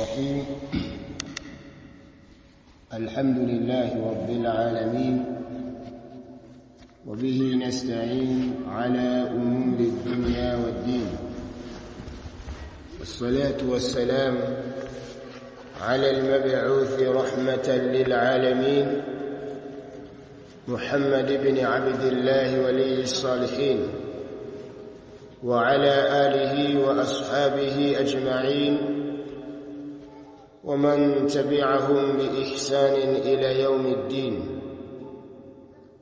الرحيم. الحمد لله رب العالمين وبه نستعين على أمور الدنيا والدين. والصلاة والسلام على المبعوث رحمة للعالمين محمد بن عبد الله ولي الصالحين وعلى آله وأصحابه أجمعين. ومن تبعهم بإحسان إلى يوم الدين.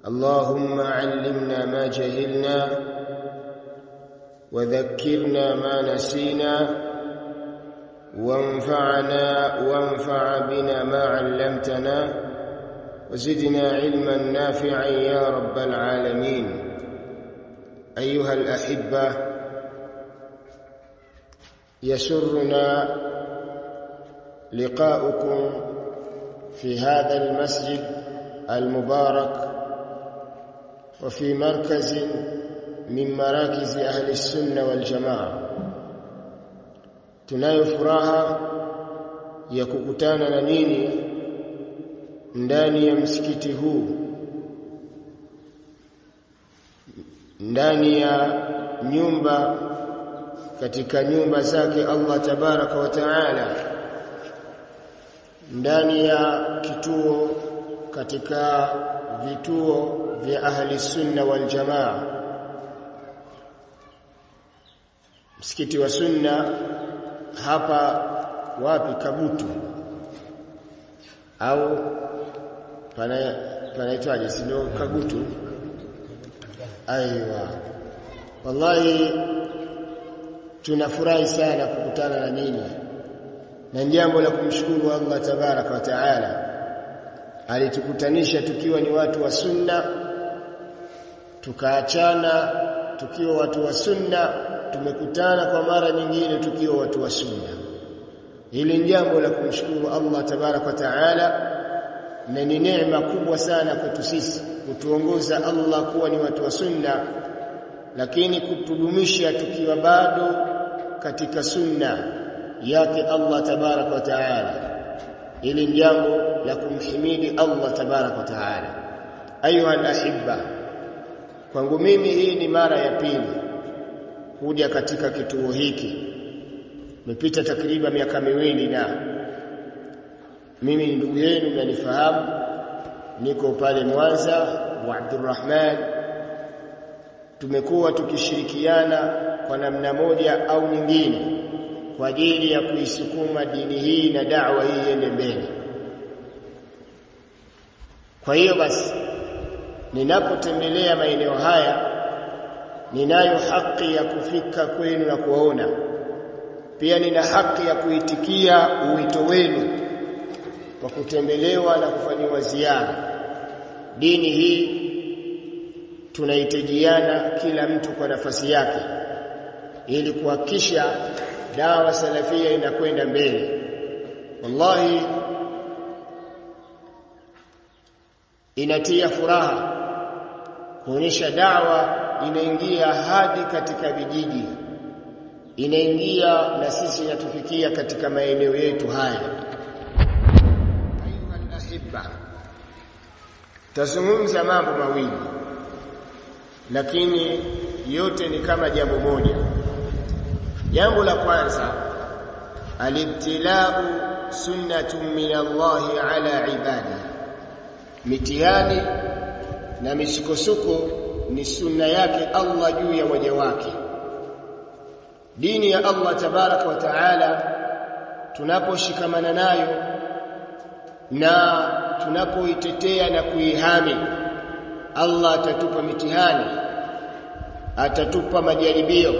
اللهم علمنا ما جهلنا وذكرنا ما نسينا وانفعنا وانفع بنا ما علمتنا وزدنا علما نافعا يا رب العالمين. أيها الأحبة يسرنا لقاؤكم في هذا المسجد المبارك وفي مركز من مراكز أهل السنة والجماعة. تناي فراها يكوكتانا نيني ndani ya msikiti huu ndani ya nyumba katika nyumba zake Allah ndani ya kituo katika vituo vya ahli sunna wal jamaa. Msikiti wa sunna hapa wapi? Kabutu. Au pana panaitwaje? Kabutu. Aiwa. Wallahi tunafurahi sana kukutana na ninyi na jambo la kumshukuru Allah tabaraka wa taala alitukutanisha tukiwa ni watu wa sunna tukaachana tukiwa watu wa sunna tumekutana kwa mara nyingine tukiwa watu wa sunna. Hili jambo la kumshukuru Allah tabarak wa taala na ni neema kubwa sana kwetu sisi kutuongoza Allah kuwa ni watu wa sunna lakini kutudumisha tukiwa bado katika sunna yake Allah tabarak wa taala. Ili jambo la kumhimidi Allah tabarak wa taala. Ayuha alahibba kwangu mimi hii ni mara ya pili kuja katika kituo hiki. Nimepita takriban miaka miwili na mimi ndugu yenu mnanifahamu. Niko pale Mwanza wa Abdurrahman. Tumekuwa tukishirikiana kwa namna moja au nyingine kwa ajili ya kuisukuma dini hii na da'wa hii iende mbele. Kwa hiyo basi ninapotembelea maeneo haya ninayo haki ya kufika kwenu na kuwaona. Pia nina haki ya kuitikia uwito wenu kwa kutembelewa na kufanyiwa ziara. Dini hii tunahitajiana kila mtu kwa nafasi yake ili kuhakikisha dawa salafia inakwenda mbele. Wallahi inatia furaha kuonesha dawa inaingia hadi katika vijiji inaingia na sisi inatufikia katika maeneo yetu haya. Ayuha ahibba tazungumza mambo mawili lakini yote ni kama jambo moja jambo la kwanza alibtilau sunnatun min Allah ala ibadi. Mitihani na misukosuko ni sunna yake Allah juu ya waja wake. Dini ya Allah tabaraka wa taala tunaposhikamana nayo na tunapoitetea na kuihami Allah atatupa mitihani atatupa majaribio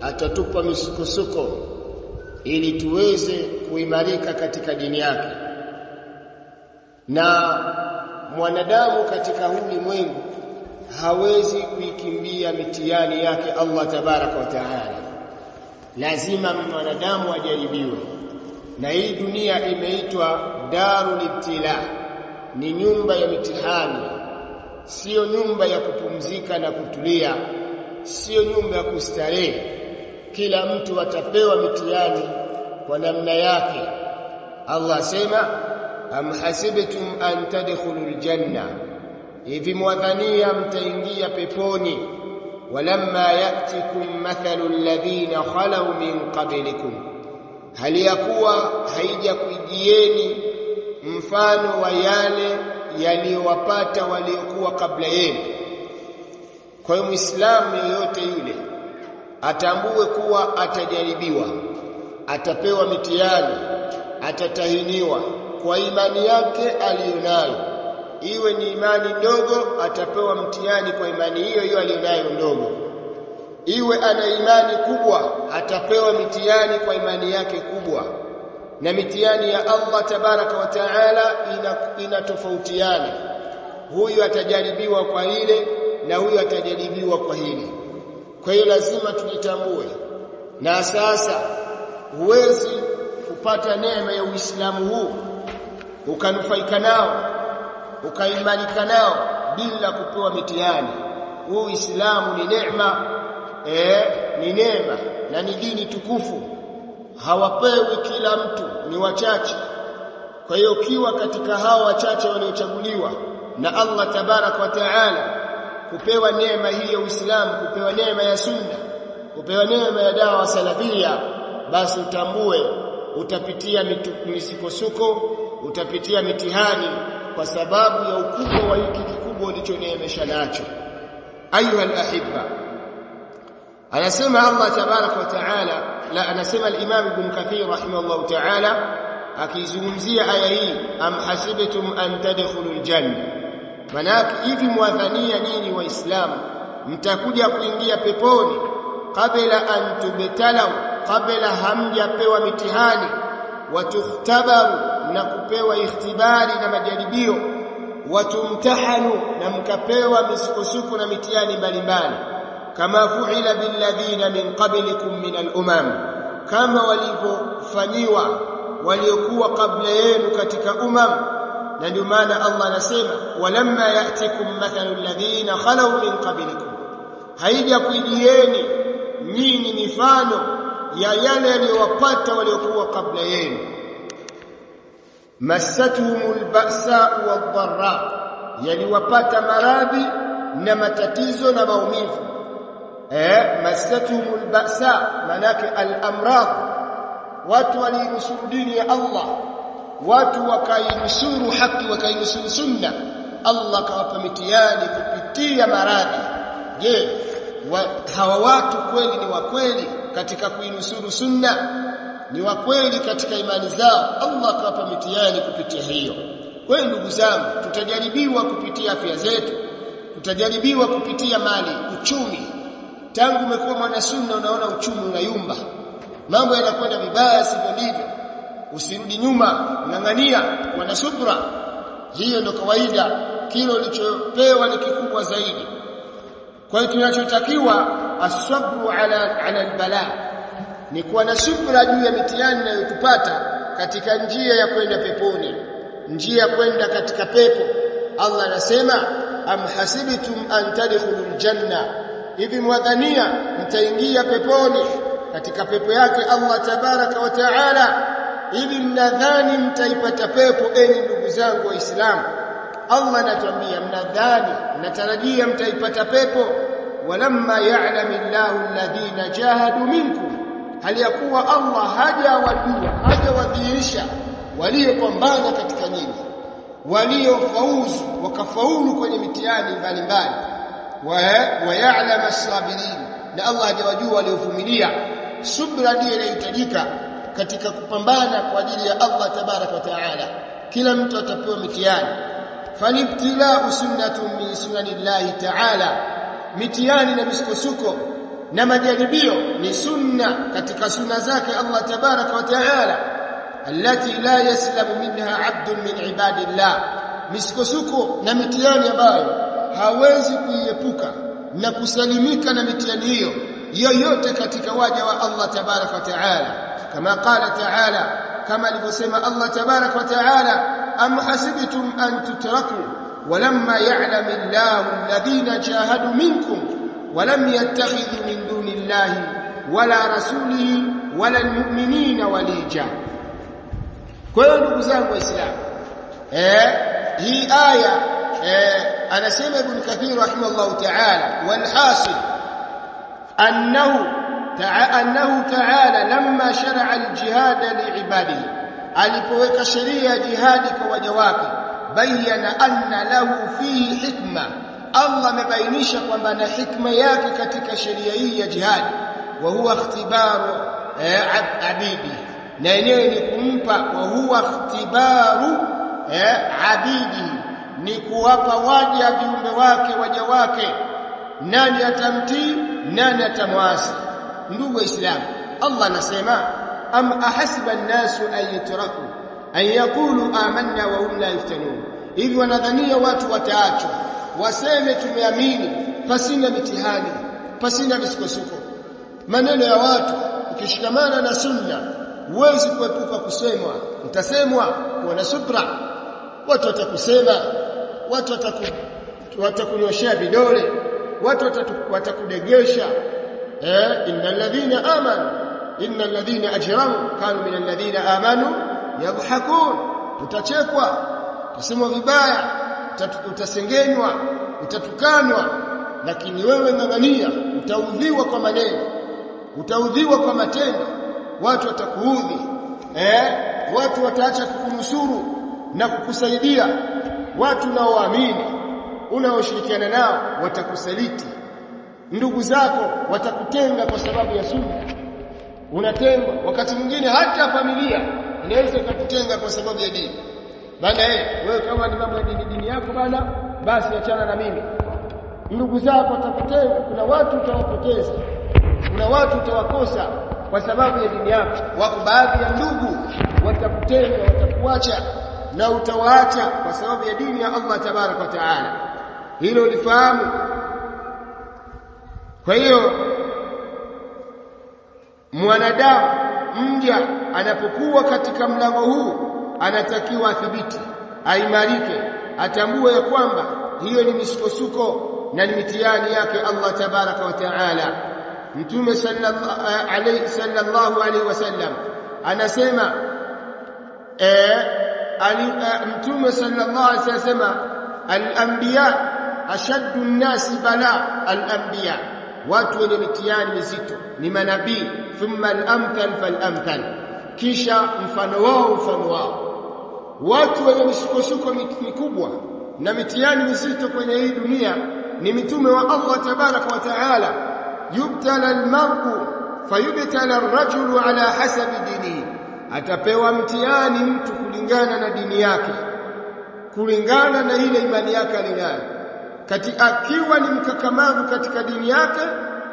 atatupa misukosuko ili tuweze kuimarika katika dini yake. Na mwanadamu katika huli mwengu hawezi kuikimbia mitihani yake Allah tabaraka wa taala. Lazima mwanadamu ajaribiwe. Na hii dunia imeitwa darul ibtila. Ni nyumba ya mitihani. Sio nyumba ya kupumzika na kutulia. Sio nyumba ya kustarehe kila mtu atapewa mitihani kwa namna yake. Allah asema am hasibtum an tadkhulul janna hivi mwadhania mtaingia peponi. Walamma ya'tikum mathalu alladhina khalu min qablikum. Hali yakuwa haijakujieni mfano wa yale yaliyowapata waliokuwa kabla yenu. Kwa hiyo muislamu yeyote yule atambue kuwa atajaribiwa atapewa mitihani atatahiniwa kwa imani yake aliyonayo. Iwe ni imani ndogo atapewa mtihani kwa imani hiyo hiyo aliyonayo ndogo iwe ana imani kubwa atapewa mitihani kwa imani yake kubwa. Na mitihani ya Allah tabaraka wa taala inatofautiana. Ina huyu atajaribiwa kwa ile na huyu atajaribiwa kwa hili kwa hiyo lazima tujitambue. Na sasa huwezi kupata neema ya Uislamu huu ukanufaika nao ukaimanika nao bila kupewa mitihani. Huu Uislamu ni neema eh ni neema na ni dini tukufu. Hawapewi kila mtu ni wachache. Kwa hiyo ukiwa katika hao wachache waliochaguliwa na Allah tabarak wa taala kupewa neema hii ya Uislamu kupewa neema ya sunna kupewa neema ya dawa salafia basi utambue utapitia misukosuko utapitia mitihani kwa sababu ya ukubwa wa hiki kikubwa ulichoneemesha nacho. Ayuha alahibba. Anasema Allah tabarak wa taala la anasema al-Imam Ibn Kathir rahimahullah taala akizungumzia aya hii am hasibtum an tadkhulul janna manaki hivi mwadhania nini waislamu mtakuja kuingia peponi kabla antubetalau kabla hamjapewa mitihani watukhtabaru na kupewa ikhtibari na majaribio watumtahanu na mkapewa misukosuko na mitihani mbalimbali. Kama fuila billadhina min qablikum min al-umam kama walivyofanyiwa waliokuwa kabla yenu katika umam na ndio maana Allah anasema walamma ya'tikum mathalu alladhina khalu min qablikum. Haija kujieni nyinyi mifano ya yale yaliyowapata waliokuwa kabla yenu. Massatuhumul ba'sa wadh-dharra yaliwapata maradhi na matatizo na maumivu. Eh massatuhumul ba'sa manake al-amrad watu walinusuru dini ya Allah watu wakainusuru haki wakainusuru sunna. Allah kawapa mitiani kupitia maradhi. Je wa, hawa watu kweli ni wakweli katika kuinusuru sunna? Ni wakweli katika imani zao? Allah kawapa mitiani kupitia hiyo. Kwa ndugu zangu tutajaribiwa kupitia afya zetu. Tutajaribiwa kupitia mali uchumi. Tangu umekuwa mwana sunna unaona uchumi unayumba. Mambo yanakwenda vibaya sivyo ndivyo usirudi nyuma ngangania wana subra. Hiyo ndio kawaida. Kilo ulichopewa ni kikubwa zaidi. Kwa hiyo tunachotakiwa asabru ala ala albala. Ni kuwa na subra juu ya mitihani inayotupata katika njia ya kwenda peponi. Njia ya kwenda katika pepo. Allah anasema am hasibtum an tadkhulul janna hivi mwadhania mtaingia peponi. Katika pepo yake Allah tabaraka wa taala hivi mnadhani mtaipata pepo enyi ndugu zangu waislamu? Allah anatuambia mnadhani mnatarajia mtaipata pepo? Walamma ya'lamu Allahu alladhina jahadu minkum. Hali ya kuwa Allah hajawajua hajawadhihirisha waliopambana katika nyinyi waliofauzu wakafaulu kwenye mitihani mbalimbali. Wa ya'lamu as-sabirin. Na Allah hajawajua waliovumilia. Subra ndiyo inahitajika katika kupambana kwa ajili ya Allah tabarak wa taala. Kila mtu atapewa mitihani. Falibtila'u sunnatun min sunanillahi ta'ala. Mitihani na misukosuko na majaribio ni sunna katika sunna zake Allah tabarak wa taala. Allati la yaslamu minha 'abdun min ibadillah. Misukosuko na mitihani ambayo hawezi kuiepuka na kusalimika na mitihani hiyo yoyote katika waja wa Allah tabarak wa taala كما قال تعالى كما لبسم الله تبارك وتعالى أم حسبتم أن تتركوا؟ ولما يعلم الله الذين جاهدوا منكم ولم يتخذ من دون الله ولا رسوله ولا المؤمنين وليجا. كل أبزان وإسلام. إيه؟ هي آية،, آية؟ أنا سيما ابن كثير رحمه الله تعالى والحاصل أنه أنه تعالى لما شرع الجهاد لعباده. ألفوك شريع جهادك وجواك بين أن له فيه حكمة. الله مبينيشك ومن حكمة ياكك تك شريعي جهاد. وهو اختبار آه، عبيده. نينيه نكمبا وهو اختبار آه، عبيده. نكوابا واجيا في مبواك وجواك. نان يتمتي نان يتمواسي ndugu waislamu Allah anasema am ahasiba an-nasu an yutraku an yaqulu amanna wa hum la yuftanun. Hivi wanadhania watu wataachwa waseme tumeamini pasina mitihani pasina misukosuko. Maneno ya watu ukishikamana na sunna huwezi kuepuka kusemwa. Utasemwa kuwa na subra. Watu watakusema watu wataku watakunyoshea vidole watu watakudegesha eh innal ladhina amanu innal ladhina ajramu kanu minal ladhina amanu yadhhakun. Utachekwa utasemwa vibaya utasengenywa utatukanwa. Lakini wewe ngangania utaudhiwa kwa maneno utaudhiwa kwa matendo. Watu watakuudhi eh watu wataacha kukunusuru na kukusaidia. Watu unaoamini unaoshirikiana nao watakusaliti ndugu zako watakutenga kwa sababu ya sunna. Unatengwa. Wakati mwingine hata familia inaweza kukutenga kwa sababu ya dini. Bana eh wewe kama ni mambo ya dini dini yako bana basi achana na mimi. Ndugu zako watakutenga. Kuna watu utawapoteza. Kuna watu utawakosa kwa sababu ya dini yako. Wako baadhi ya ndugu watakutenga watakuacha na utawaacha kwa sababu ya dini ya Allah tabarak wa taala. Hilo lifahamu kwa hiyo mwanadamu mja anapokuwa katika mlango huu anatakiwa athibiti aimarike atambue ya kwamba hiyo ni misukosuko na ni mitihani yake Allah tabaraka wa taala. Mtume sallallahu sallallahu alayhi wasallam anasema eh mtume sallallahu alayhi wasallam al-anbiya ashaddu an-nasi bala al-anbiya watu wenye mitihani mizito ni manabii. Thumma al-amthal fal-amthal kisha mfano wao mfano wao. Watu wenye misukosuko mikubwa na mitihani mizito kwenye hii dunia ni mitume wa Allah tabaraka wa taala. Yubtala al-mar'u fayubtala ar-rajulu ala hasabi dinihi atapewa mtihani mtu kulingana na dini yake kulingana na ile imani yake alinayo katika akiwa ni mkakamavu katika dini yake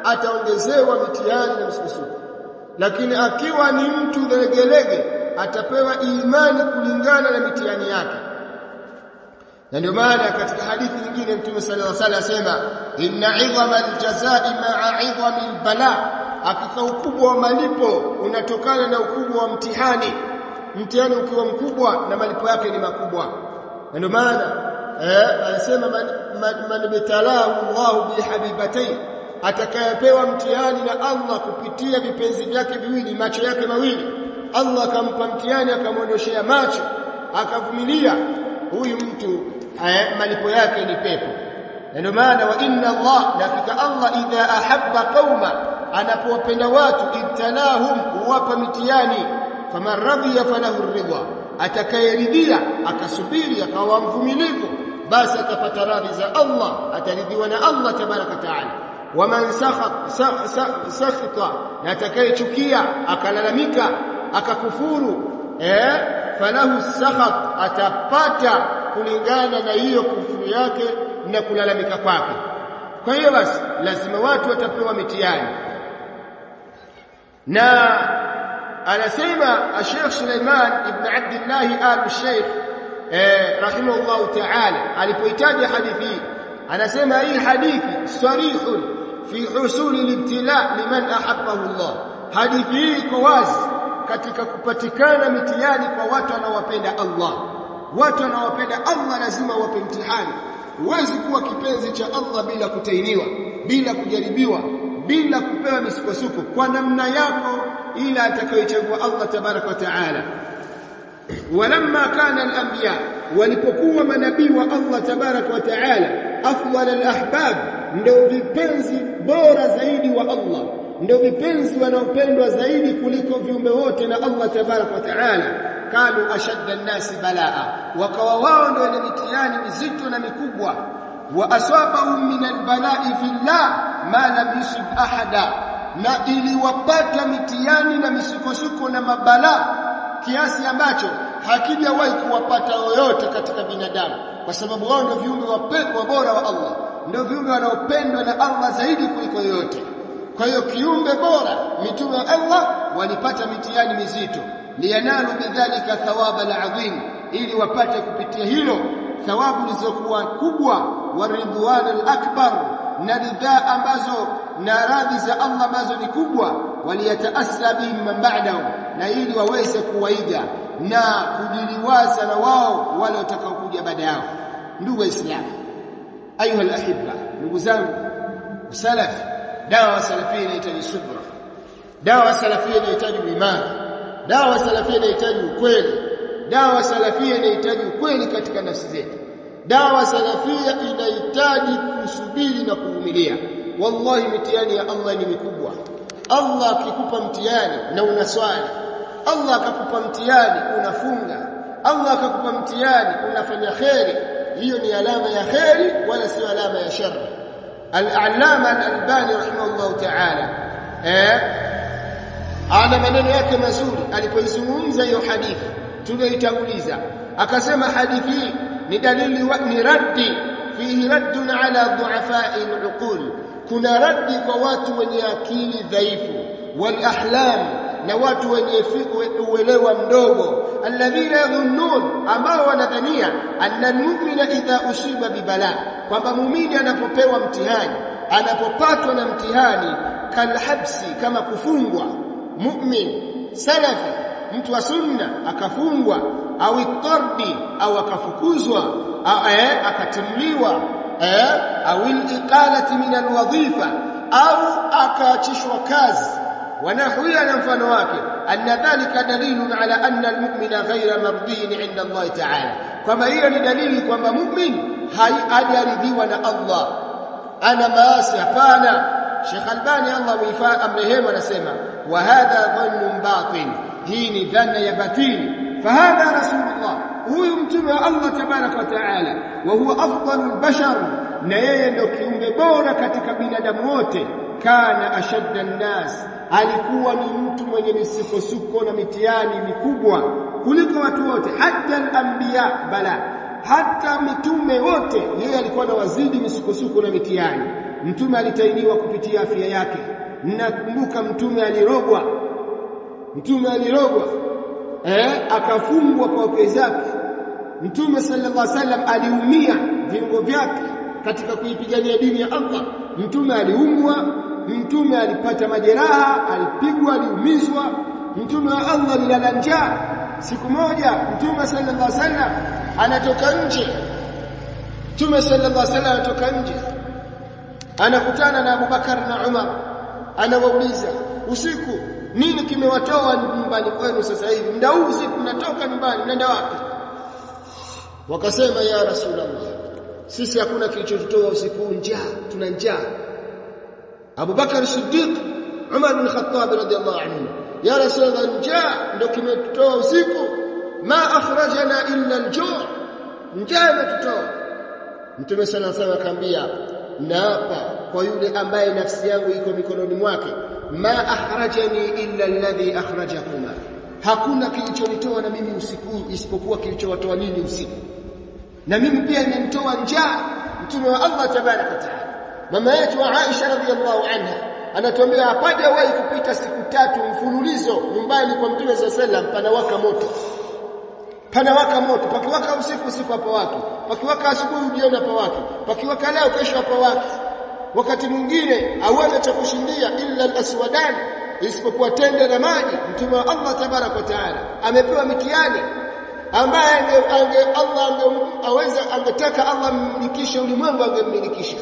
ataongezewa mitihani na msukosuko lakini akiwa ni mtu legelege atapewa imani kulingana na mitihani yake. Na ndio maana katika hadithi nyingine Mtume sallallahu alaihi wasallam asema inna 'idhama al-jazaa'i ma'a 'idhami al-bala hakika ukubwa wa malipo unatokana na ukubwa wa mtihani. Mtihani ukiwa mkubwa na malipo yake ni makubwa. Na ndio maana eh anasema man bitalahu Allah bihabibatai atakayepewa mtihani na Allah kupitia vipenzi vyake viwili macho yake mawili. Allah akampa mtihani akamwondoshea macho akavumilia. Huyu mtu eh, malipo yake ni pepo. Ndio maana wa inna Allah hakika Allah idha ahabba qauma anapowapenda watu ibtalahum huwapa mitihani. Faman falahu ridha atakayeridhia akasubiri akawa mvumilivu basi atapata radhi za Allah ataridhiwa na Allah tabaraka taala. Waman sakhata na atakayechukia akalalamika akakufuru eh falahu sakhat atapata kulingana na hiyo kufuru yake na kulalamika kwake. Kwa hiyo basi lazima watu watapewa mitihani. Na anasema Sheikh Suleiman ibn Abdullah al-Sheikh eh rahimahullah ta'ala alipoitaja hadithi hii anasema hii hadithi sarihun fi husuli al-ibtila liman ahabbahu Allah. Hadithi hii iko wazi katika kupatikana mitihani kwa watu wanaowapenda Allah. Watu wanaowapenda Allah lazima wape mtihani. Huwezi kuwa kipenzi cha Allah bila kutainiwa bila kujaribiwa bila kupewa misukosuko kwa namna yako ila atakayochagua Allah tabaraka wa taala walamma kana al-anbiya walipokuwa manabii wa Allah tabaraka wa taala afdal al-ahbab ndio vipenzi bora zaidi wa Allah ndio vipenzi wanaopendwa zaidi kuliko viumbe wote na Allah tabarak wa taala. Kanu ashadda an-nasi balaa wakawa wao ndio ni mitiani mizito na mikubwa. Wa asabahum min al-bala'i fillah ma lam yusib ahada na iliwapata mitiani na misukosuko na mabala kiasi ambacho hakijawahi kuwapata yoyote katika binadamu. Kwa sababu wao ndio viumbe wapendwa bora wa Allah. Ndio viumbe wanaopendwa na Allah zaidi kuliko yoyote. Kwa hiyo kiumbe bora mitume wa Allah walipata mitihani mizito. Liyanalu bidhalika thawaba alazim ili wapate kupitia hilo thawabu zilizokuwa kubwa. Wa ridwan alakbar na ridhaa ambazo na radhi za Allah ambazo ni kubwa. Waliyataassa bihim na ili waweze kuwaiga na kujiliwaza na wao wale watakaokuja baada yao. Ndugu waislamu ayuha alahibba ndugu zangu salaf dawa salafia inahitaji subra dawa salafia inahitaji imani dawa salafia inahitaji ukweli dawa salafia inahitaji ukweli katika nafsi zetu dawa salafia inahitaji kusubiri na kuvumilia. Wallahi mitihani ya Allah ni mikubwa. Allah akikupa mtihani na unaswali Allah akakupa mtihani unafunga Allah akakupa mtihani unafanya kheri hiyo ni alama ya kheri wala sio alama ya shari al-allama al-albani rahimahullah ta'ala eh ana maneno yake mazuri alipoizungumza hiyo hadithi tuliyoitanguliza akasema hadithi ni dalili wa, ni raddi fihi raddun ala dhu'afa'i al-uqul kuna raddi kwa watu wenye akili dhaifu wal ahlam na watu wenye uelewa mdogo. Alladhina yadhunnun ambao wanadhania anna almu'mina idha usiba bibala kwamba muumini anapopewa mtihani anapopatwa na mtihani kalhabsi kama kufungwa. Mu'min salafi mtu wa sunna akafungwa au itardi au akafukuzwa eh, akatimliwa eh, au iqalati min alwadhifa au akaachishwa kazi ونحو إلى مفانه أن ذلك دليل على أن المؤمن غير مرضي عند الله تعالى. كما هي دليل ان المؤمن هي ارضي وأنا الله؟ أنا ما سفانا شيخ ألباني الله وفاء امره وانسمع وهذا ظن باطن هي ذن يا فهذا رسول الله. هو متبع الله تبارك وتعالى. وهو أفضل البشر. na yeye ndio kiumbe bora katika binadamu wote alikuwa ni mtu mwenye misukosuko na mitiani mikubwa kuliko watu wote hata al-anbiya bala hata mitume wote. Yeye alikuwa na wazidi misukosuko na mitiani mtume alitainiwa kupitia afya yake. Nakumbuka mtume alirogwa. Mtume alirogwa eh akafungwa kwa wake zake. Mtume sallallahu alaihi wasallam aliumia viungo vyake katika kuipigania dini ya Allah. Mtume aliumwa mtume alipata majeraha alipigwa aliumizwa. Mtume wa Allah alilala njaa. Siku moja mtume sallallahu alaihi wasallam anatoka nje. Mtume sallallahu alaihi wasallam anatoka nje. Anakutana na Abubakar na Umar. Anawauliza usiku nini kimewatoa nyumbani kwenu sasa hivi? Muda huu usiku mnatoka nyumbani mnaenda wapi? Wakasema ya rasulullah sisi hakuna kilichotutoa usiku njaa tuna njaa Abu Bakar Siddiq Umar bin Khattab radiyallahu anhu. Ya rasulullah njaa ndio kimetutoa usiku. Ma akhrajana illa al-ju' njaa imetutoa. Mtume sana sana akaambia naapa kwa yule ambaye nafsi yangu iko mikononi mwake. Ma akhrajani illa alladhi akhrajakuma hakuna kilichonitoa na mimi usiku isipokuwa kilichowatoa nini usiku. Na mimi pia nimetoa njaa mtume wa Allah tabaraka taala mama yetu Aisha radhiallahu anha anatuambia hapajawahi kupita siku tatu mfululizo nyumbani kwa mtume alaihi wasallam panawaka moto. Panawaka moto pakiwaka usiku usiku hapa watu pakiwaka asubuhi jioni hapa watu pakiwaka leo kesho hapa watu. Wakati mwingine hauwezi cha kushindia illa al-aswadan isipokuwa tende na maji. Mtume wa Allah tabarak wa taala amepewa mitiani ambaye ange, ange Allah ange, aweza angetaka Allah mmilikishe ulimwengu angemmilikisha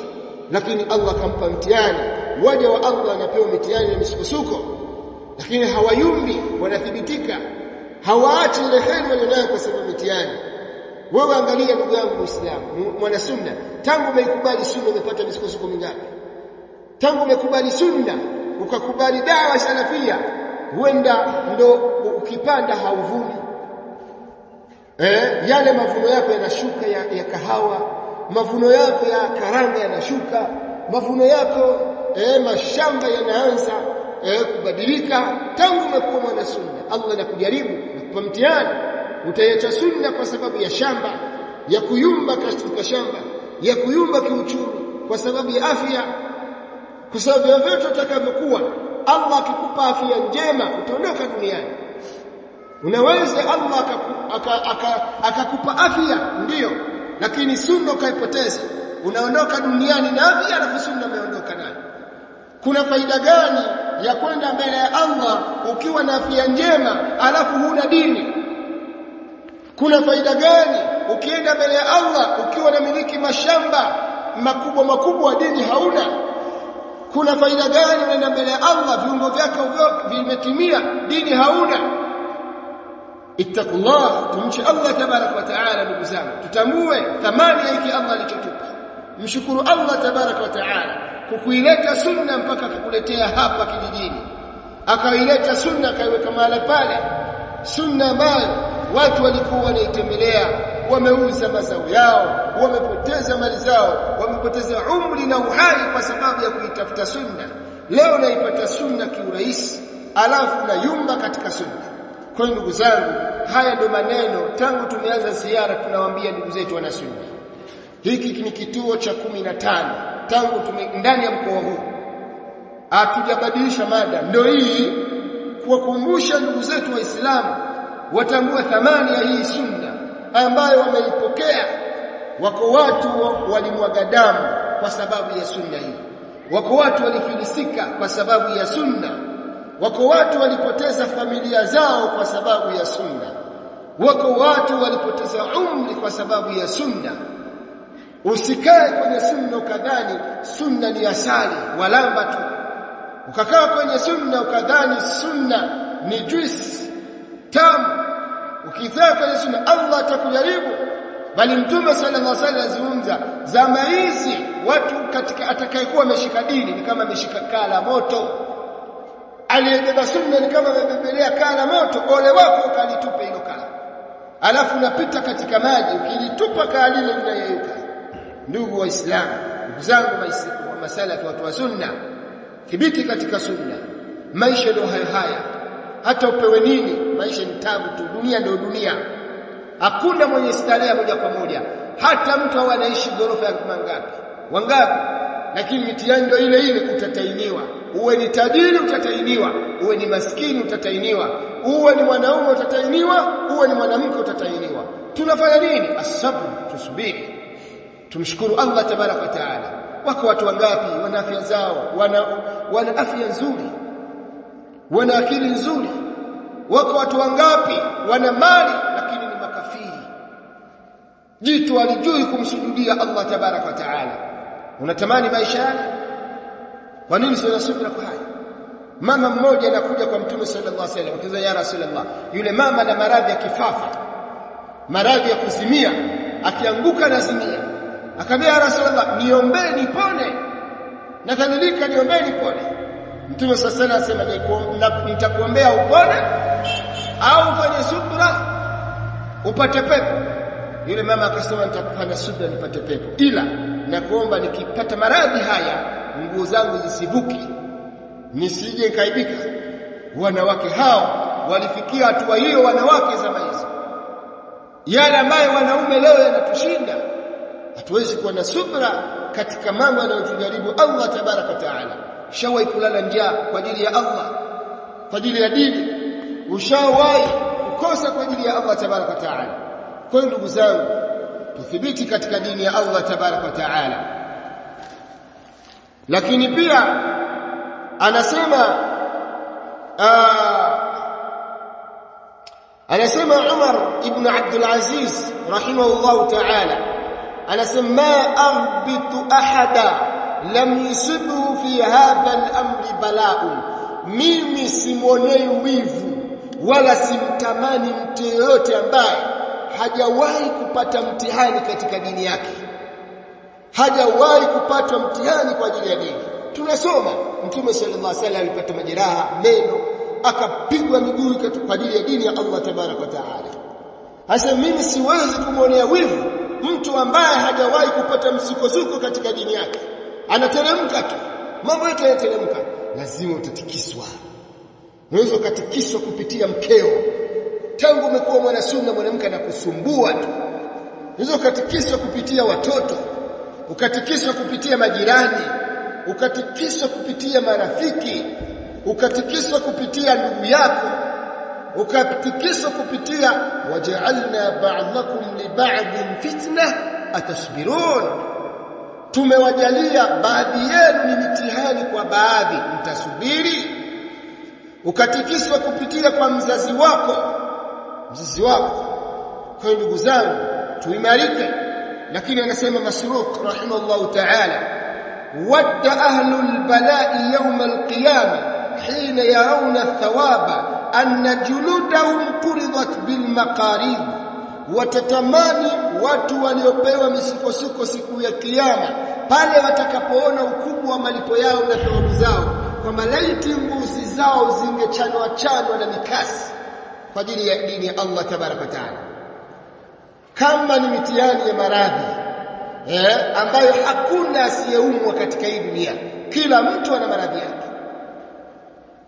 lakini Allah kampa mtihani waja wa Allah anapewa mitihani na misukosuko. Lakini hawayumbi wanathibitika. Hawaachi ile kheri walionayo kwa sababu mitihani. Wewe angalia ndugu yangu muislamu mwana sunna tangu umeikubali sunna umepata misukosuko mingapi? Tangu umekubali sunna ukakubali dawa salafia huenda ndo ukipanda hauvuni eh yale mavuno yako yanashuka ya, ya kahawa mavuno yako ya karanga yanashuka mavuno yako eh mashamba yanaanza eh kubadilika. Tangu umekuwa mwana sunna Allah anakujaribu nakupa mtihani. Utaiacha sunna kwa sababu ya shamba ya kuyumba katika shamba ya kuyumba kiuchumi kwa sababu ya afya. Kwa sababu ya vyote utakavyokuwa Allah akikupa afya njema utaondoka duniani. Unaweza Allah akakupa aka, aka afya ndiyo lakini sunna ukaipoteza unaondoka duniani na afya alafu sunna umeondoka nayo. Kuna faida gani ya kwenda mbele ya Allah ukiwa na afya njema alafu huna dini? Kuna faida gani ukienda mbele ya Allah ukiwa na miliki mashamba makubwa makubwa dini hauna? Kuna faida gani unaenda mbele ya Allah viungo vyako vimetimia dini hauna ittaqullah tumche Allah tabarak wa taala ndugu zangu. Tutamue thamani ya hiki Allah alichotupa. Mshukuru Allah tabarak wa taala kukuileta sunna mpaka kukuletea hapa kijijini. Akaileta sunna akaiweka mahali pale. Sunna ambayo watu walikuwa wanaitembelea wameuza mazao yao wamepoteza mali zao wamepoteza umri na uhai kwa sababu ya kuitafuta sunna. Leo naipata sunna kiurahisi alafu na yumba katika sunna kwa ndugu zangu haya ndio maneno tangu tumeanza ziara tunawaambia ndugu zetu wana sunna hiki ni kituo cha kumi na tano tangu tume ndani ya mkoa huu. Hatujabadilisha mada. Ndio hii kuwakumbusha ndugu zetu waislamu watambue thamani ya hii sunna ambayo wameipokea. Wako watu walimwaga damu kwa sababu ya sunna hii. Wako watu walifilisika kwa sababu ya sunna wako watu walipoteza familia zao kwa sababu ya sunna. Wako watu walipoteza umri kwa sababu ya sunna. Usikae kwenye sunna ukadhani sunna ni asali walamba tu. Ukakaa kwenye sunna ukadhani sunna ni juice tamu. Ukikaa kwenye sunna Allah atakujaribu. Bali mtume sallallahu alaihi wasallam azungumza zama hizi watu katika atakayekuwa ameshika dini ni kama ameshika kala la moto aliyebeba sunna ni kama amebebelea kala la moto ole wako ukalitupe hilo kala. Alafu unapita katika maji ukilitupa kala lile linayeyuka ndugu waislamu ndugu zangu wa masalafi watu wa sunna thibiti katika sunna. Maisha ndio hayo haya. Hata upewe nini maisha ni tabu tu. Dunia ndio dunia. Hakuna mwenye starehe moja kwa moja. Hata mtu awe anaishi ghorofa ya mangapi? Wangapi? Lakini mitihani ndio ile ile utatainiwa uwe ni tajiri utatainiwa uwe ni maskini utatainiwa uwe ni mwanaume utatainiwa uwe ni mwanamke utatainiwa. Tunafanya nini? Asabr tusubiri. Tumshukuru Allah tabaraka taala. Wako watu wangapi? Wana afya zao wana wana afya nzuri wana akili nzuri. Wako watu wangapi? Wana mali lakini ni makafiri. Jitu alijui kumsujudia Allah tabaraka taala. Unatamani maisha yake kwa nini sio subira kwa haya mama mmoja anakuja kwa mtume sallallahu alaihi wasallam akiza ya rasulullah. Yule mama na maradhi ya kifafa maradhi ya kuzimia akianguka na zimia akamwambia rasulullah niombee nipone. Nadhalilika niombee nipone. Mtume sallallahu alaihi wasallam asema nitakuombea upone au kwenye subra upate pepo. Yule mama akasema nitakufanya subra nipate pepo. Ila nakuomba nikipata maradhi haya nguo zangu zisibuki nisije kaibika wanawake hao walifikia hatua hiyo wanawake zama hizo yale ambayo wanaume leo yanatushinda hatuwezi kuwa na subra katika mambo yanayotujaribu Allah tabaraka taala. Shawai kulala njaa kwa ajili ya Allah kwa ajili ya dini? Ushawahi kukosa kwa ajili ya Allah tabaraka taala? Kwa ndugu zangu tuthibiti katika dini ya Allah tabaraka taala lakini pia anasema anasema Umar ibn Abdul Aziz rahimahullah ta'ala anasema ma arbitu ahada lam yusibhu fi hadha al-amri bala'un. Mimi simwonei wivu wala simtamani mtu yeyote ambaye hajawahi kupata mtihani katika dini yake hajawahi kupatwa mtihani kwa ajili ya dini. Tunasoma mtume sallallahu alaihi wasallam alipata majeraha meno akapigwa miguu kwa ajili ya dini ya Allah tabarak wa taala. Hasa mimi siwezi kumwonea wivu mtu ambaye hajawahi kupata msukosuko katika dini yake. Anateremka tu. Mambo yote yanateremka. Lazima utatikiswa. Unaweza ukatikiswa kupitia mkeo. Tangu umekuwa mwanasunna mwanamke anakusumbua tu. Unaweza ukatikiswa kupitia watoto ukatikiswa kupitia majirani ukatikiswa kupitia marafiki ukatikiswa kupitia ndugu yako ukatikiswa kupitia waja'alna ba'dakum li ba'din fitna atasbirun. Tumewajalia baadhi yenu ni mitihani kwa baadhi mtasubiri. Ukatikiswa kupitia kwa mzazi wako mzazi wako. Kwa ndugu zangu tuimarike lakini anasema masruq rahimahullah ta'ala wadda ahlul bala'i yawm al-qiyamah hina yarawna thawaba anna juludahum quridat bil maqarid watatamani watu waliopewa misukosuko siku ya kiyama pale watakapoona ukubwa wa malipo yao na thawabu zao kwa laiti nguzi zao zingechanwa chanwa na mikasi kwa ajili ya dini ya Allah tabaraka taala kama ni mitihani ya maradhi eh, ambayo hakuna asiyeumwa katika hii dunia. Kila mtu ana maradhi yake.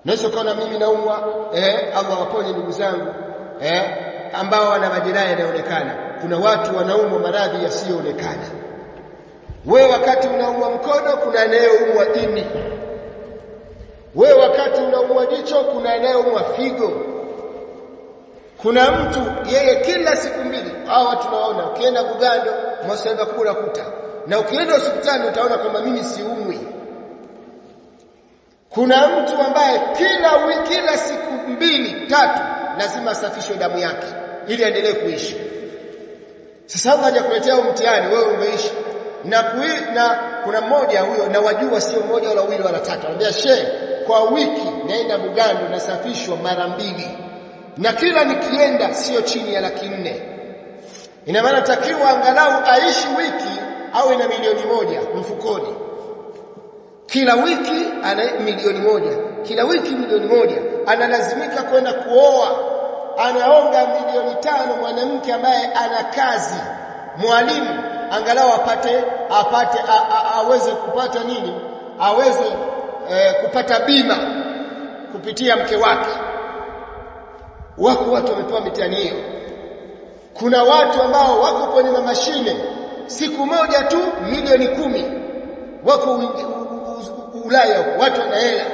Naweza kuona mimi naumwa eh, Allah waponye ndugu zangu eh, ambao wana majeraha yanayoonekana. Kuna watu wanaumwa maradhi yasiyoonekana. Wewe wakati unaumwa mkono kuna anayeumwa ini. We wakati unaumwa jicho kuna anayeumwa figo kuna mtu yeye kila siku mbili hao watu waona ukienda Bugando mwasaba kula kuta. Na ukienda hospitali utaona kwamba mimi siumwi. Kuna mtu ambaye kila wiki kila siku mbili tatu lazima asafishwe damu yake ili aendelee kuishi. Sasa haja hajakuletea mtihani wewe umeishi. Na kui, na kuna mmoja huyo na wajua sio mmoja wala wili wala tatu. Anambia she kwa wiki naenda Bugando nasafishwa mara mbili na kila nikienda sio chini ya laki nne. Ina maana takiwa angalau aishi wiki awe na milioni moja mfukoni. Kila wiki ana milioni moja. Kila wiki milioni moja. Analazimika kwenda kuoa. Anaonga milioni tano mwanamke ambaye ana kazi. Mwalimu angalau apate apate a, a, aweze kupata nini? Aweze e, kupata bima kupitia mke wake wako watu wamepewa mitihani hiyo. Kuna watu ambao wako kwenye mashine siku moja tu milioni kumi. Wako Ulaya watu wana hela.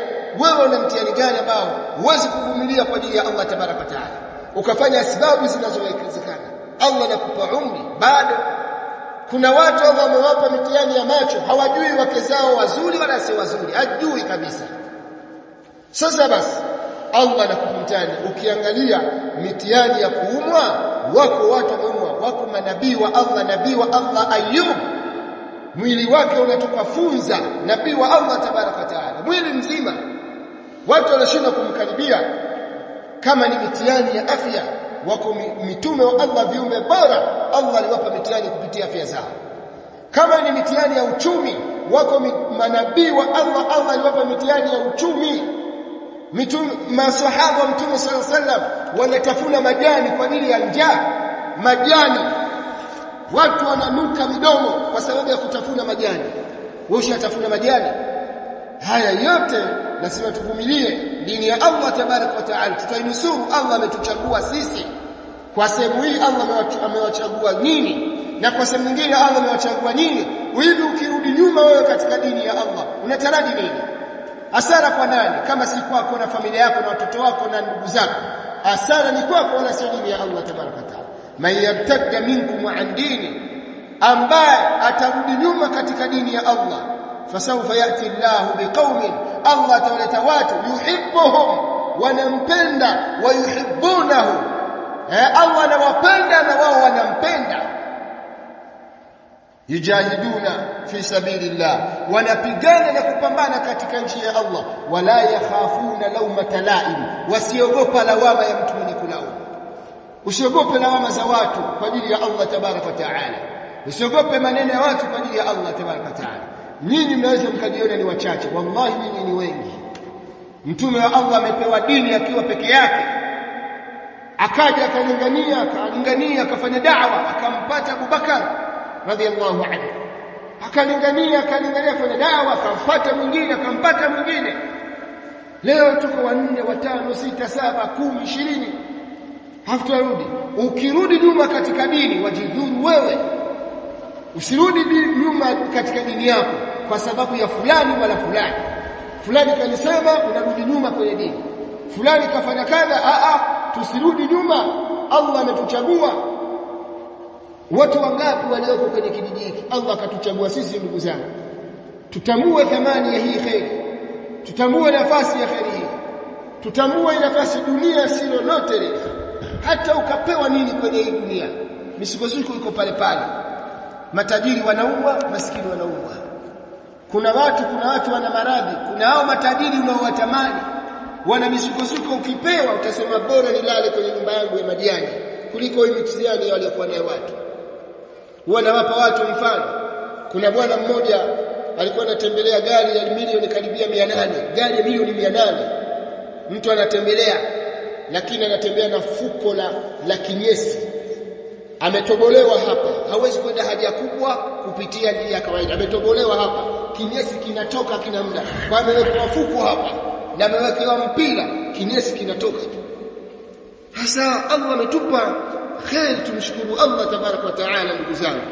Wewe una mtihani gani ambao huwezi kuvumilia kwa ajili ya Allah tabaraka taala? Ukafanya sababu zinazowezekana. Allah anakupa umri bado. Kuna watu ambao wamewapa mitihani ya macho hawajui wake zao wazuri wala si wazuri ajui kabisa. Sasa basi Allah anakupa ukiangalia mitihani ya kuumwa wako watu wameumwa. Wako manabii wa Allah nabii wa Allah Ayub mwili wake unatupa funza nabii wa Allah tabaraka taala. Mwili mzima. Watu wanashinda kumkaribia. Kama ni mitiani ya afya wako mitume wa Allah viumbe bora Allah aliwapa mitiani kupitia afya zao. Kama ni mitiani ya uchumi wako manabii wa Allah Allah aliwapa mitihani ya uchumi mitume maswahaba wa mtume sallallahu alaihi wasallam wanatafuna majani kwa ajili ya njaa. Majani. Watu wananuka midomo kwa sababu ya kutafuna majani. Wewe ushatafuna majani? Haya yote lazima tuvumilie dini ya Allah tabarak wa taala. Tutainusuru Allah ametuchagua sisi. Kwa sehemu hii Allah amewachagua nini? Na kwa sehemu nyingine Allah amewachagua nini? Hivi ukirudi nyuma wewe katika dini ya Allah unataraji nini hasara kwa nani? Kama si kwako na familia yako na watoto wako na ndugu zako. Hasara ni kwako wala sio dini ya Allah tabaraka taala. Man yabtadda minkum an dini ambaye atarudi nyuma katika dini ya Allah fasawfa yati Allah biqaumin Allah atawaleta watu yuhibbuhum wanampenda wa yuhibbunahu. Eh Allah anawapenda na wao wanampenda yujahiduna fi sabilillah wanapigana na kupambana katika njia ya Allah. Wala yakhafuna lawmata la'im wasiogopa lawama ya mtu mwenye kulaumu. Usiogope lawama za watu kwa ajili ya Allah tabarak wa taala. Usiogope maneno ya watu kwa ajili ya Allah tabarak wa taala. Nyinyi mnaweza mkajiona ni wachache. Wallahi nyinyi ni wengi. Mtume wa Allah amepewa dini akiwa peke yake. Akaja akalingania akalingania akafanya da'wa akampata Abubakar radhiallahu anhu. Akalingania akalingania kwenye dawa akamfuata mwingine akampata mwingine. Leo tuko wanne watano sita saba kumi ishirini. Hafutarudi ukirudi nyuma katika dini wajidhuru wewe. Usirudi nyuma katika dini yako kwa sababu ya fulani wala fulani. Fulani kanisema unarudi nyuma kwenye dini. Fulani kafanya kadha a a tusirudi nyuma. Allah ametuchagua watu wangapi walioko kwenye kijiji hiki. Allah akatuchagua sisi ndugu zangu. Tutambue thamani ya hii khairi tutambue nafasi ya khairi hii. Tutambue nafasi dunia si lolote hata ukapewa nini kwenye hii dunia? Misukosuko iko pale pale. Matajiri wanaumwa maskini wanaumwa. Kuna watu kuna watu wana maradhi. Kuna hao matajiri unaowatamani. Wana misukosuko ukipewa utasema bora nilale kwenye nyumba yangu ya majani kuliko hii mitihani waliokuwa nayo watu huwa nawapa watu mfano. Kuna bwana mmoja alikuwa anatembelea gari ya milioni karibia 800 gari ya milioni 800 mtu anatembelea lakini anatembea na fuko la la kinyesi. Ametobolewa hapa. Hawezi kwenda haja kubwa kupitia njia ya kawaida. Ametobolewa hapa. Kinyesi kinatoka kina muda. Kwa fuko hapa na amewekewa mpira. Kinyesi kinatoka tu. Hasa Allah ametupa khair tumshukuru Allah tabaraka wa taala ndugu zangu.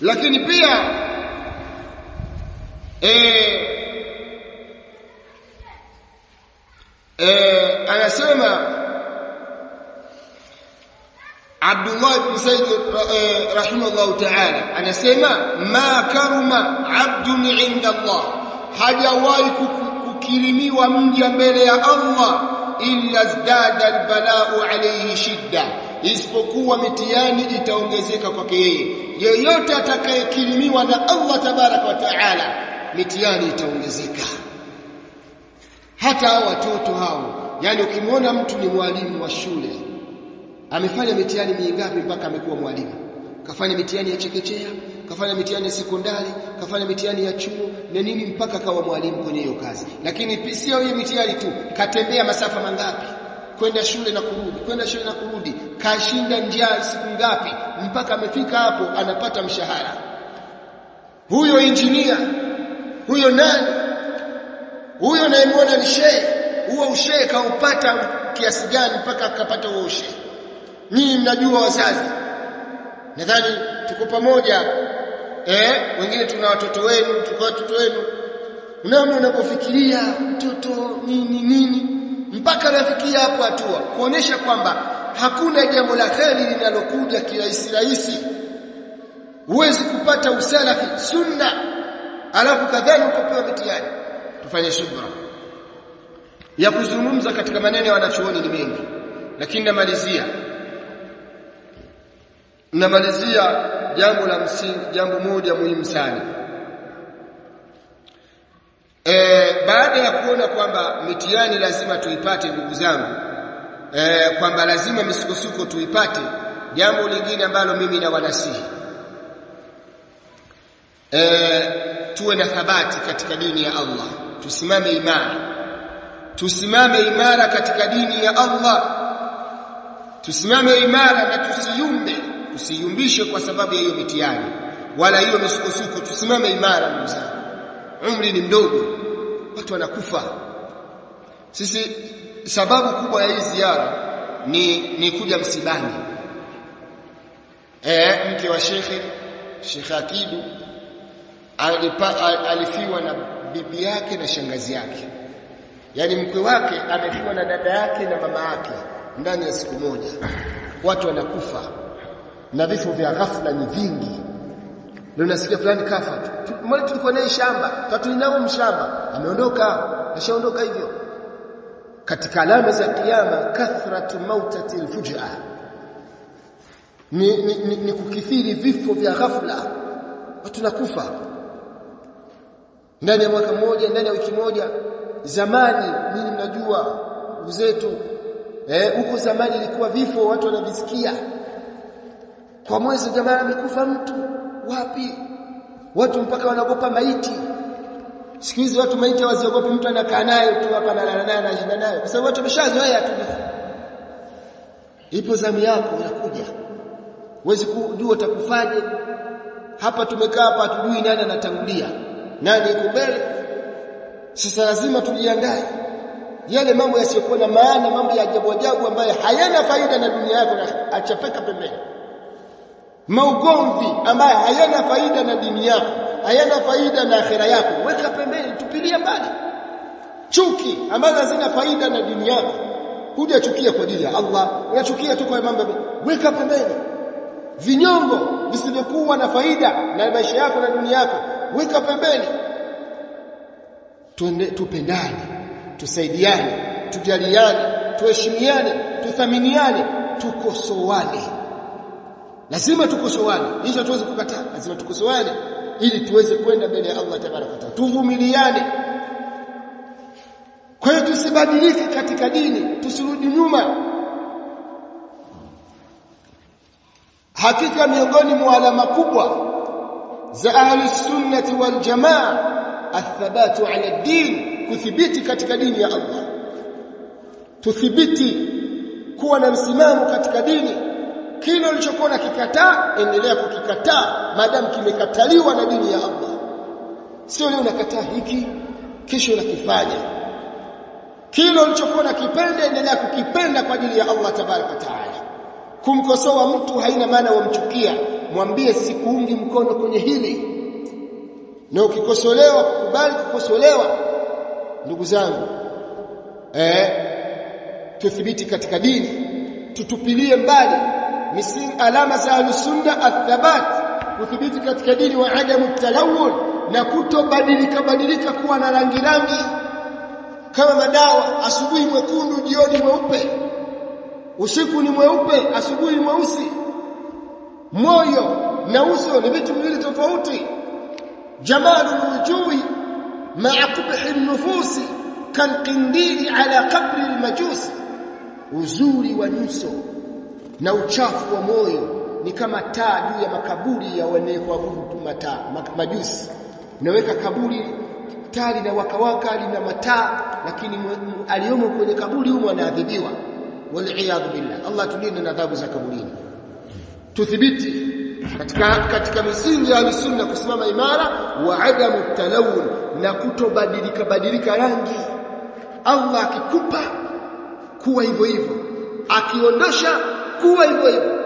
Lakini pia eh eh anasema Abdullah ibn Said rahimahullah ta'ala anasema ma karuma 'abdun 'inda Allah. Hajawahi kukirimiwa mja mbele ya Allah illa zdada albala'u alayhi shidda isipokuwa mitihani itaongezeka kwake yeye. Yeyote atakayekirimiwa na Allah tabaraka wa taala mitihani itaongezeka. Hata hao watoto hao yani ukimwona mtu ni mwalimu wa shule amefanya mitiani mingapi mpaka amekuwa mwalimu? Kafanya mitiani ya chekechea kafanya mitihani ya sekondari kafanya mitihani ya chuo na nini mpaka akawa mwalimu kwenye hiyo kazi. Lakini sio hiyo mitihani tu katembea masafa mangapi kwenda shule na kurudi kwenda shule na kurudi kashinda njaa siku ngapi mpaka amefika hapo anapata mshahara. Huyo injinia huyo nani huyo nayemwona ni shehe huo ushehe kaupata kiasi gani mpaka akapata huo ushehe? Nyinyi mnajua wazazi. Nadhani tuko pamoja eh wengine tuna watoto wenu tuko watoto wenu. Unaona unapofikiria mtoto nini nini? Mpaka nafikia hapo hatua kuonesha kwamba hakuna jambo la kheri linalokuja kirahisi rahisi. Huwezi kupata usalafi sunna alafu kadhani ukapewa mitihani. Tufanye subra ya kuzungumza katika maneno ya wanachuoni ni mengi lakini namalizia namalizia jambo la msingi jambo moja muhimu sana. E, baada ya kuona kwamba mitihani lazima tuipate ndugu zangu e, kwamba lazima misukosuko tuipate jambo lingine ambalo mimi na wanasihi e, tuwe na thabati katika dini ya Allah. Tusimame imara. Tusimame imara katika dini ya Allah. Tusimame imara na tusiyumbe tusiyumbishe kwa sababu ya hiyo mitihani wala hiyo misukosuko. Tusimame imara ndugu zangu. Umri ni mdogo watu wanakufa. Sisi sababu kubwa ya hii ziara ni ni kuja msibani. Eh mke wa shekhe shekhe Akidu alifiwa na bibi yake na shangazi yake. Yani mkwe wake amefiwa na dada yake na mama yake ndani ya siku moja. Watu wanakufa na vifo vya ghafla ni vingi. Ndio nasikia fulani kafa mali tulikuwa naye shamba? Tatuinao mshamba. Ameondoka. Ashaondoka hivyo. Katika alama za kiyama kathratu mautati alfujaa ni, ni, ni, ni kukithiri vifo vya ghafla. Watu nakufa ndani ya mwaka mmoja ndani ya wiki moja zamani mimi mnajua zetu eh huko zamani ilikuwa vifo watu wanavisikia kwa mwezi jamaa amekufa mtu. Wapi? Watu mpaka wanagopa maiti. Siku hizi watu maiti hawaziogopi. Mtu anakaa naye tu hapa analala naye anashinda naye kwa sababu watu wameshazoea tu. Ipo zamu yako inakuja huwezi kujua utakufaje hapa tumekaa hapa tujui nani anatangulia. Nani yuko mbele? Sasa lazima tujiandae. Yale mambo yasiyokuwa na maana mambo ya ajabu ajabu ambayo hayana faida na dunia yako achapeka pembeni maugomvi ambayo hayana faida na dini yako hayana faida na akhira yako. Weka pembeni tupilia mbali. Chuki ambazo hazina faida na dini yako hujachukia kwa ajili ya Allah unachukia tu kwa mambo weka pembeni. Vinyongo visivyokuwa na faida na maisha yako na dunia yako weka pembeni. Tuende tupendane tusaidiane tujaliane tuheshimiane tuthaminiane tukosoane lazima tukosoane. Hicho hatuwezi kukataa. Lazima tukosoane ili tuweze kwenda mbele ya Allah tabaraka taala. Tuvumiliane. Kwa hiyo tusibadilike katika dini tusirudi nyuma. Hakika miongoni mwa alama kubwa za ahli sunnati wal jamaa athabatu ala din kuthibiti katika dini ya Allah. Tuthibiti kuwa na msimamo katika dini kile ulichokuwa nakikataa endelea kukikataa. Maadamu kimekataliwa na dini ya Allah. Sio leo unakataa hiki kesho unakifanya. Kile ulichokuwa nakipenda endelea kukipenda kwa ajili ya Allah tabaraka taala. Kumkosoa mtu haina maana wamchukia. Mwambie sikuungi mkono kwenye hili. Na ukikosolewa kukubali kukosolewa. Ndugu zangu eh tuthibiti katika dini. Tutupilie mbali misingi alama za alusunna athabat kuthibiti katika dini wa adamu talawun na kutobadilika badilika kuwa na rangi rangi. Kama madawa asubuhi mwekundu jioni mweupe. Usiku ni mweupe asubuhi mweusi. Moyo na uso ni vitu viwili tofauti. Jamalu wujuhi ma'a qubhi an-nufusi kalqindili ala qabri al-majusi uzuri wa nyuso na uchafu wa moyo ni kama taa juu ya makaburi ya wanaoabudu mataa majusi. Unaweka kaburi taa lina wakawaka lina mataa lakini aliyomo kwenye kaburi humo anaadhibiwa. Waliyadhu billah. Allah tulinde na adhabu za kaburini. Tuthibiti katika katika misingi ya sunna kusimama imara wa adamu talawun na kutobadilika badilika rangi. Allah akikupa kuwa hivyo hivyo. Akiondosha kuwa hivyo hivyo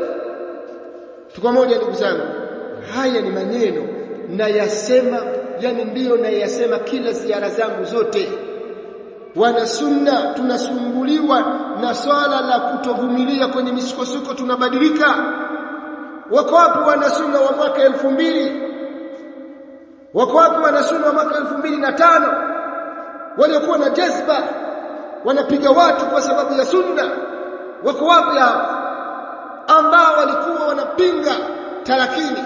tuko moja ndugu zangu. Haya ni maneno nayasema yani ndiyo nayasema kila ziara zangu zote. Wana sunna tunasumbuliwa na swala la kutovumilia kwenye misukosuko tunabadilika. Wako wapi wana sunna wa mwaka elfu mbili? Wako wapi wana sunna wa mwaka elfu mbili na tano? Waliokuwa na jazba wanapiga watu kwa sababu ya sunna. Wako wapi hao ambao walikuwa wanapinga talakini.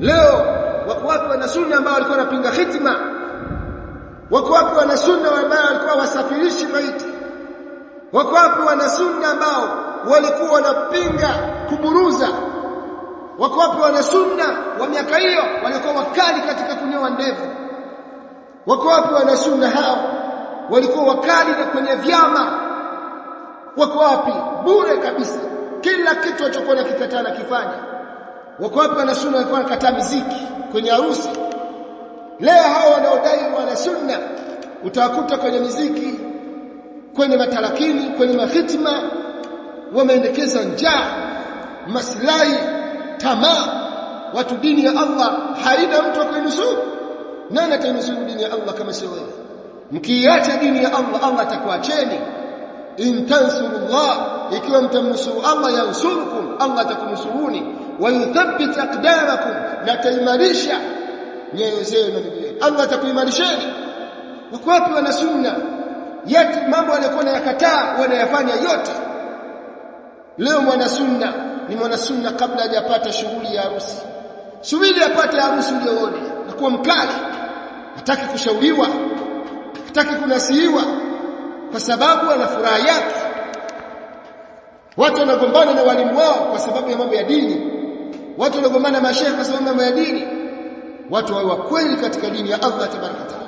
Leo wako wapi wana sunna ambao walikuwa wanapinga hitima wako wapi wana sunna ambao walikuwa wasafirishi maiti? Wako wapi wana sunna ambao walikuwa wanapinga kuburuza? Wako wapi wana sunna wa miaka hiyo walikuwa wakali katika kunyoa ndevu? Wako wapi wana sunna hao walikuwa wakali na kwenye vyama? Wako wapi? Bure kabisa kila kitu alichokuwa nakikataa na kifanya wako wapi wana sunna walikuwa nakataa miziki kwenye harusi? Leo hao wanaodai wana sunna utawakuta kwenye miziki kwenye matalakini kwenye mahitima wameendekeza njaa maslahi tamaa. Watu dini ya Allah haina mtu akuinusuru nani atainusuru dini ya Allah kama sio wewe? Mkiacha dini ya Allah Allah atakuacheni. In tansurullah ikiwa mtamnusuru Allah yansurukum Allah atakunusuruni wa yuthabbit aqdamakum na taimarisha nyoyo zenu. Allah atakuimarisheni. Wako wapi wana sunna? Yati mambo aliyokuwa wanayakataa wanayafanya yote. Leo mwana sunna ni mwana sunna kabla hajapata shughuli ya harusi. Subiri apate harusi uliyoone na kuwa mkali. Hataki kushauriwa hataki kunasihiwa kwa sababu ana furaha yake watu wanagombana na walimu wao kwa sababu ya mambo ya dini. Watu wanagombana na mashehe kwa sababu ya mambo ya dini. Watu wawe kweli katika dini ya Allah tabaraka taala